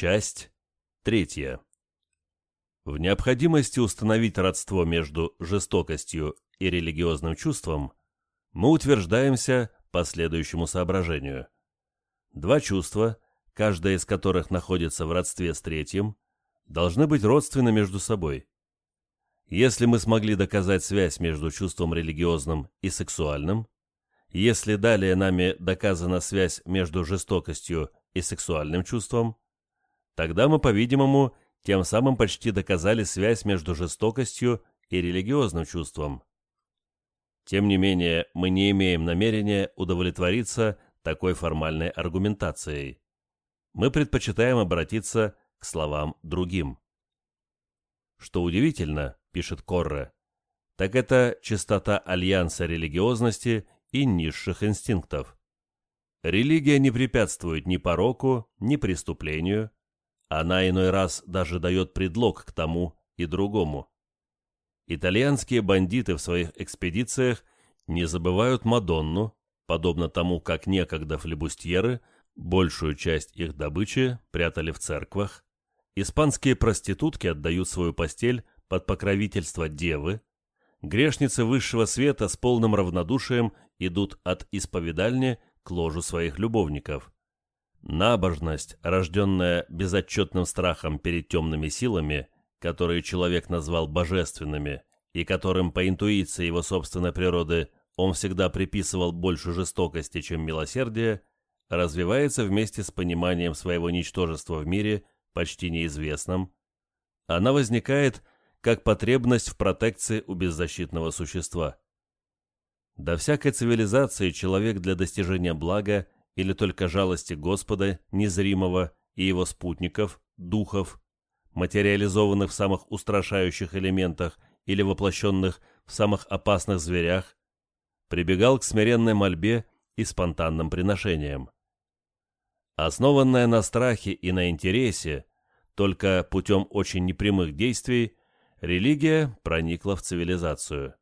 Часть третья. В необходимости установить родство между жестокостью и религиозным чувством мы утверждаемся по следующему соображению. Два чувства, каждое из которых находится в родстве с третьим, должны быть родственны между собой. Если мы смогли доказать связь между чувством религиозным и сексуальным, если далее нами доказана связь между жестокостью и сексуальным чувством, тогда мы, по-видимому, тем самым почти доказали связь между жестокостью и религиозным чувством. Тем не менее, мы не имеем намерения удовлетвориться такой формальной аргументацией. Мы предпочитаем обратиться к словам другим. Что удивительно, пишет Корре, так это чистота альянса религиозности и низших инстинктов. Религия не препятствует ни пороку, ни преступлению, она иной раз даже дает предлог к тому и другому. Итальянские бандиты в своих экспедициях не забывают Мадонну, подобно тому, как некогда флебустьеры большую часть их добычи прятали в церквах, испанские проститутки отдают свою постель под покровительство девы, грешницы высшего света с полным равнодушием идут от исповедальни к ложу своих любовников. Набожность, рожденная безотчетным страхом перед темными силами, которые человек назвал божественными, и которым по интуиции его собственной природы он всегда приписывал больше жестокости, чем милосердия, развивается вместе с пониманием своего ничтожества в мире, почти неизвестном. Она возникает как потребность в протекции у беззащитного существа. До всякой цивилизации человек для достижения блага или только жалости Господа, незримого, и его спутников, духов, материализованных в самых устрашающих элементах или воплощенных в самых опасных зверях, прибегал к смиренной мольбе и спонтанным приношениям. Основанная на страхе и на интересе, только путем очень непрямых действий, религия проникла в цивилизацию.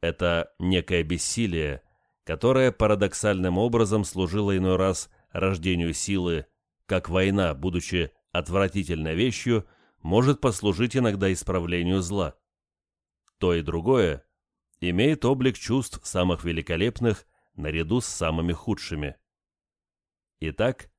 Это некое бессилие – которая парадоксальным образом служила иной раз рождению силы, как война, будучи отвратительной вещью, может послужить иногда исправлению зла. То и другое имеет облик чувств самых великолепных наряду с самыми худшими. Итак,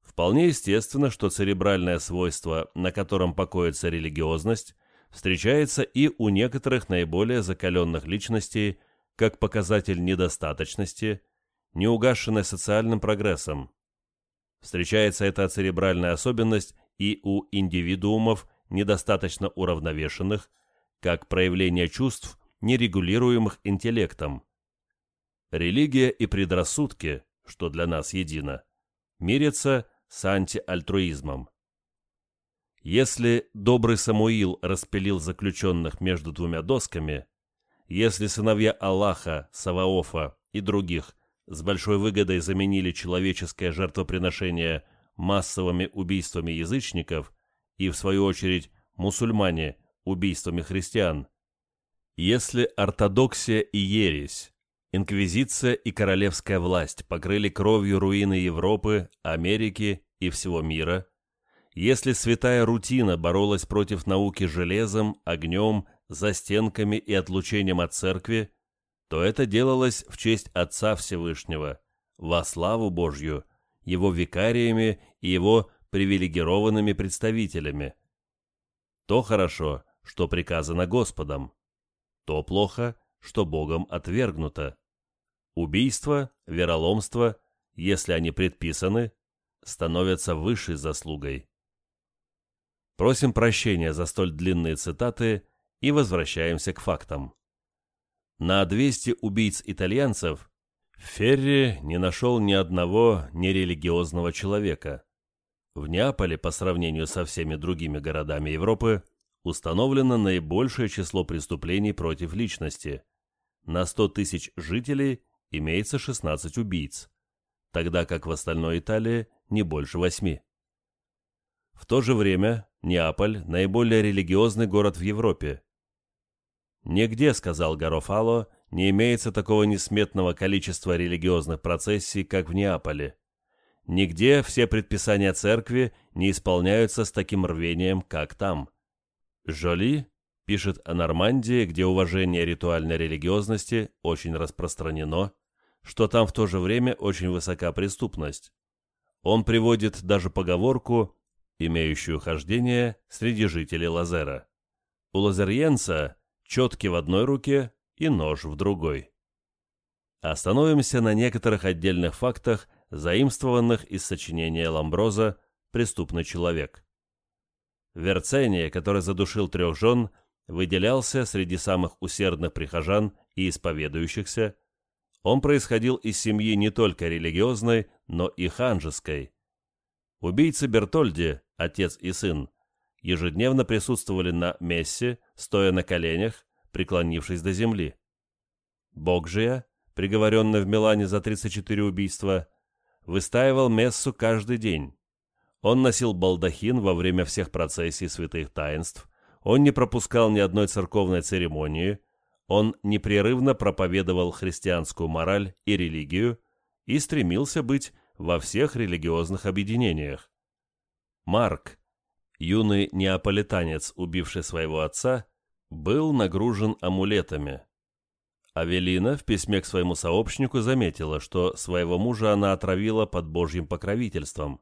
вполне естественно, что церебральное свойство, на котором покоится религиозность, встречается и у некоторых наиболее закаленных личностей как показатель недостаточности, неугашенной социальным прогрессом. Встречается эта церебральная особенность и у индивидуумов, недостаточно уравновешенных, как проявление чувств, нерегулируемых интеллектом. Религия и предрассудки, что для нас едино, мирятся с антиальтруизмом. Если добрый Самуил распилил заключенных между двумя досками – если сыновья Аллаха, Саваофа и других с большой выгодой заменили человеческое жертвоприношение массовыми убийствами язычников и, в свою очередь, мусульмане убийствами христиан, если ортодоксия и ересь, инквизиция и королевская власть покрыли кровью руины Европы, Америки и всего мира, если святая рутина боролась против науки железом, огнем, застенками и отлучением от церкви, то это делалось в честь Отца Всевышнего, во славу Божью, его викариями и его привилегированными представителями. То хорошо, что приказано Господом, то плохо, что Богом отвергнуто. Убийство, вероломство, если они предписаны, становятся высшей заслугой. Просим прощения за столь длинные цитаты и возвращаемся к фактам. На 200 убийц-итальянцев Ферри не нашел ни одного нерелигиозного человека. В Неаполе, по сравнению со всеми другими городами Европы, установлено наибольшее число преступлений против личности. На 100 тысяч жителей имеется 16 убийц, тогда как в остальной Италии не больше восьми. В то же время Неаполь – наиболее религиозный город в Европе, «Нигде, — сказал Гарофало, — не имеется такого несметного количества религиозных процессий, как в Неаполе. Нигде все предписания церкви не исполняются с таким рвением, как там. Жоли пишет о Нормандии, где уважение ритуальной религиозности очень распространено, что там в то же время очень высока преступность. Он приводит даже поговорку, имеющую хождение среди жителей Лазера. У лазерьенца четки в одной руке и нож в другой. Остановимся на некоторых отдельных фактах, заимствованных из сочинения Ламброза «Преступный человек». Верцение, который задушил трех жен, выделялся среди самых усердных прихожан и исповедующихся. Он происходил из семьи не только религиозной, но и ханжеской. Убийцы Бертольди, отец и сын, ежедневно присутствовали на мессе, стоя на коленях, преклонившись до земли. Богжия, приговоренный в Милане за 34 убийства, выстаивал мессу каждый день. Он носил балдахин во время всех процессий святых таинств, он не пропускал ни одной церковной церемонии, он непрерывно проповедовал христианскую мораль и религию и стремился быть во всех религиозных объединениях. Марк, юный неаполитанец, убивший своего отца, был нагружен амулетами. Авелина в письме к своему сообщнику заметила, что своего мужа она отравила под божьим покровительством.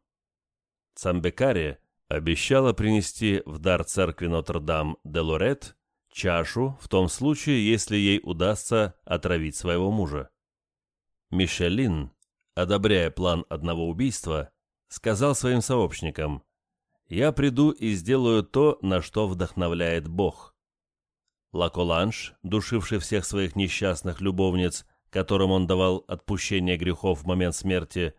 Цамбекари обещала принести в дар церкви Нотр-Дам де Лорет чашу в том случае, если ей удастся отравить своего мужа. Мишелин, одобряя план одного убийства, сказал своим сообщникам «Я приду и сделаю то, на что вдохновляет Бог». Лаколанж, душивший всех своих несчастных любовниц, которым он давал отпущение грехов в момент смерти,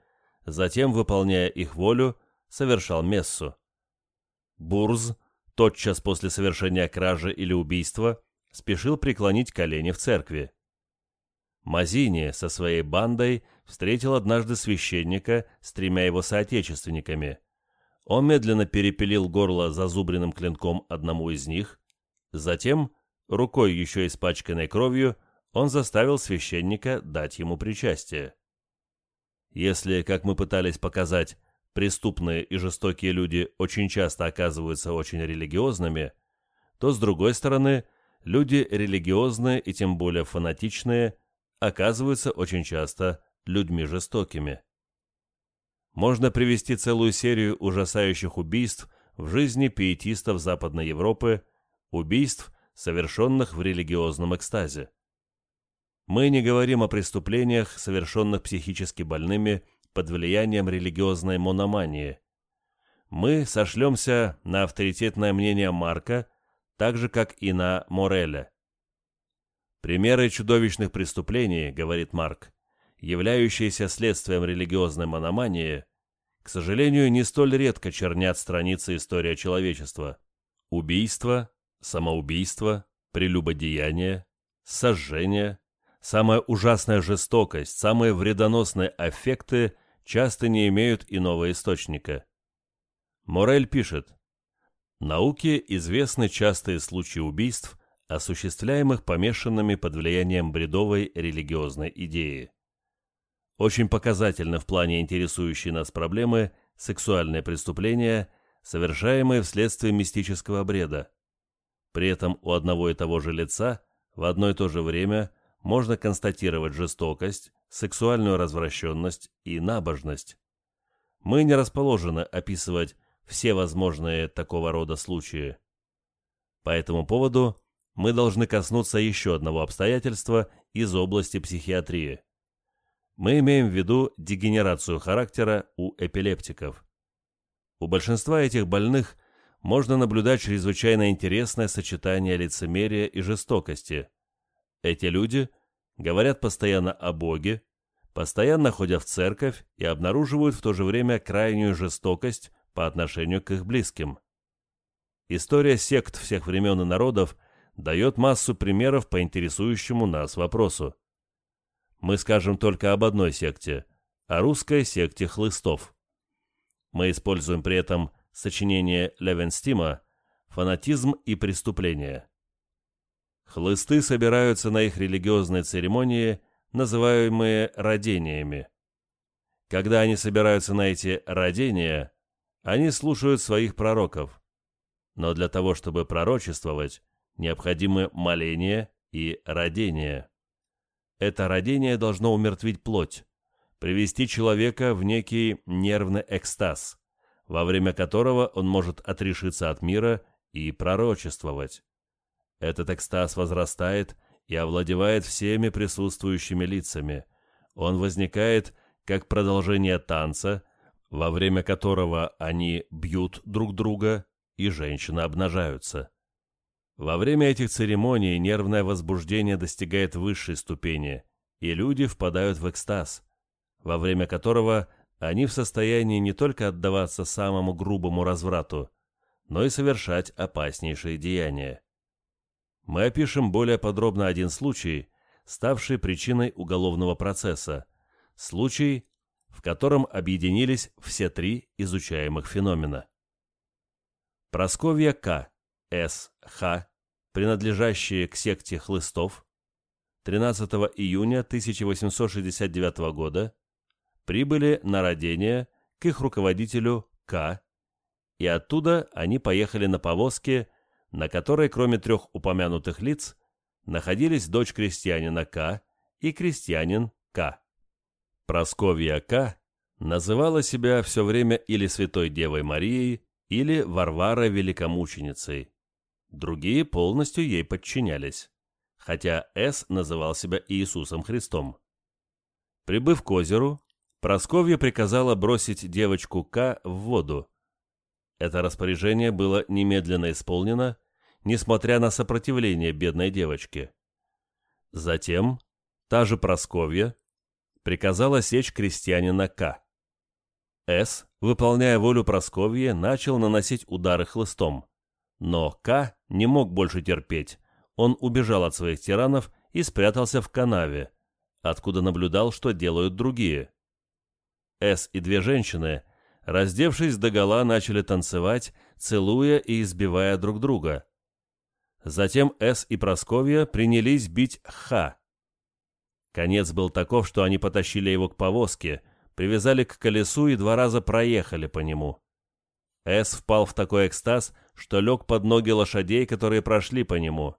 затем, выполняя их волю, совершал мессу. Бурз, тотчас после совершения кражи или убийства, спешил преклонить колени в церкви. Мазини со своей бандой встретил однажды священника с тремя его соотечественниками. Он медленно перепилил горло зазубренным клинком одному из них, затем Рукой, еще испачканной кровью, он заставил священника дать ему причастие. Если, как мы пытались показать, преступные и жестокие люди очень часто оказываются очень религиозными, то, с другой стороны, люди религиозные и тем более фанатичные оказываются очень часто людьми жестокими. Можно привести целую серию ужасающих убийств в жизни пиетистов Западной Европы, убийств, совершенных в религиозном экстазе. Мы не говорим о преступлениях, совершенных психически больными под влиянием религиозной мономании. Мы сошлемся на авторитетное мнение Марка, так же, как и на Мореля. Примеры чудовищных преступлений, говорит Марк, являющиеся следствием религиозной мономании, к сожалению, не столь редко чернят страницы истории человечества. Убийства, самоубийство, прелюбодеяние, сожжение, самая ужасная жестокость, самые вредоносные аффекты часто не имеют иного источника. Морель пишет, «Науке известны частые случаи убийств, осуществляемых помешанными под влиянием бредовой религиозной идеи. Очень показательно в плане интересующей нас проблемы сексуальные преступления, совершаемые вследствие мистического бреда. При этом у одного и того же лица в одно и то же время можно констатировать жестокость, сексуальную развращенность и набожность. Мы не расположены описывать все возможные такого рода случаи. По этому поводу мы должны коснуться еще одного обстоятельства из области психиатрии. Мы имеем в виду дегенерацию характера у эпилептиков. У большинства этих больных можно наблюдать чрезвычайно интересное сочетание лицемерия и жестокости. Эти люди говорят постоянно о Боге, постоянно ходят в церковь и обнаруживают в то же время крайнюю жестокость по отношению к их близким. История сект всех времен и народов дает массу примеров по интересующему нас вопросу. Мы скажем только об одной секте, о русской секте хлыстов. Мы используем при этом сочинение Левенстима «Фанатизм и преступление». Хлысты собираются на их религиозные церемонии, называемые родениями. Когда они собираются на эти родения, они слушают своих пророков. Но для того, чтобы пророчествовать, необходимы моление и родение. Это родение должно умертвить плоть, привести человека в некий нервный экстаз, во время которого он может отрешиться от мира и пророчествовать. Этот экстаз возрастает и овладевает всеми присутствующими лицами. Он возникает как продолжение танца, во время которого они бьют друг друга и женщины обнажаются. Во время этих церемоний нервное возбуждение достигает высшей ступени, и люди впадают в экстаз, во время которого они в состоянии не только отдаваться самому грубому разврату, но и совершать опаснейшие деяния. Мы опишем более подробно один случай, ставший причиной уголовного процесса, случай, в котором объединились все три изучаемых феномена. Просковья К. С. Х., принадлежащие к секте хлыстов, 13 июня 1869 года прибыли на родение к их руководителю К. И оттуда они поехали на повозке, на которой, кроме трех упомянутых лиц, находились дочь крестьянина К. и крестьянин К. Просковья К. называла себя все время или Святой Девой Марией, или Варвара Великомученицей. Другие полностью ей подчинялись, хотя С называл себя Иисусом Христом. Прибыв к озеру, Просковья приказала бросить девочку К в воду. Это распоряжение было немедленно исполнено, несмотря на сопротивление бедной девочки. Затем та же Просковья приказала сечь крестьянина К. С, выполняя волю Просковьи, начал наносить удары хлыстом. Но К не мог больше терпеть. Он убежал от своих тиранов и спрятался в канаве, откуда наблюдал, что делают другие. С и две женщины, раздевшись догола, начали танцевать, целуя и избивая друг друга. Затем С и Просковья принялись бить Х. Конец был таков, что они потащили его к повозке, привязали к колесу и два раза проехали по нему. С впал в такой экстаз, что лег под ноги лошадей, которые прошли по нему.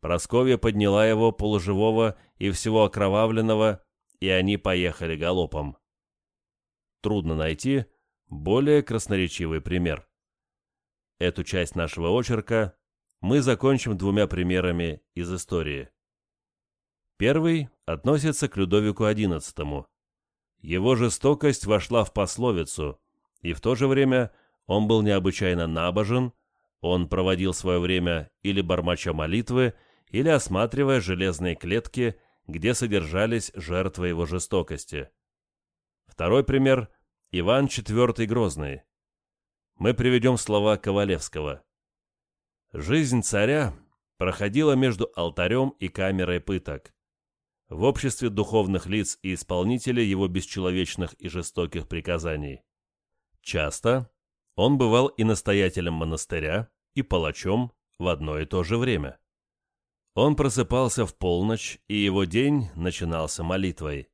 Просковья подняла его полуживого и всего окровавленного, и они поехали галопом. Трудно найти более красноречивый пример. Эту часть нашего очерка мы закончим двумя примерами из истории. Первый относится к Людовику XI. Его жестокость вошла в пословицу, и в то же время – он был необычайно набожен, он проводил свое время или бормоча молитвы, или осматривая железные клетки, где содержались жертвы его жестокости. Второй пример – Иван IV Грозный. Мы приведем слова Ковалевского. «Жизнь царя проходила между алтарем и камерой пыток. В обществе духовных лиц и исполнителей его бесчеловечных и жестоких приказаний. Часто он бывал и настоятелем монастыря, и палачом в одно и то же время. Он просыпался в полночь, и его день начинался молитвой.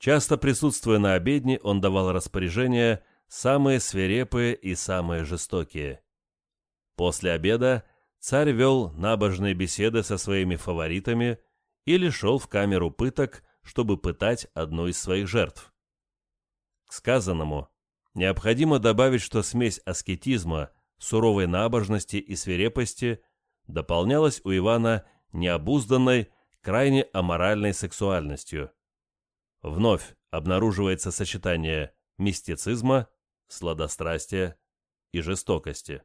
Часто присутствуя на обедне, он давал распоряжения самые свирепые и самые жестокие. После обеда царь вел набожные беседы со своими фаворитами или шел в камеру пыток, чтобы пытать одну из своих жертв. К сказанному Необходимо добавить, что смесь аскетизма, суровой набожности и свирепости дополнялась у Ивана необузданной, крайне аморальной сексуальностью. Вновь обнаруживается сочетание мистицизма, сладострастия и жестокости.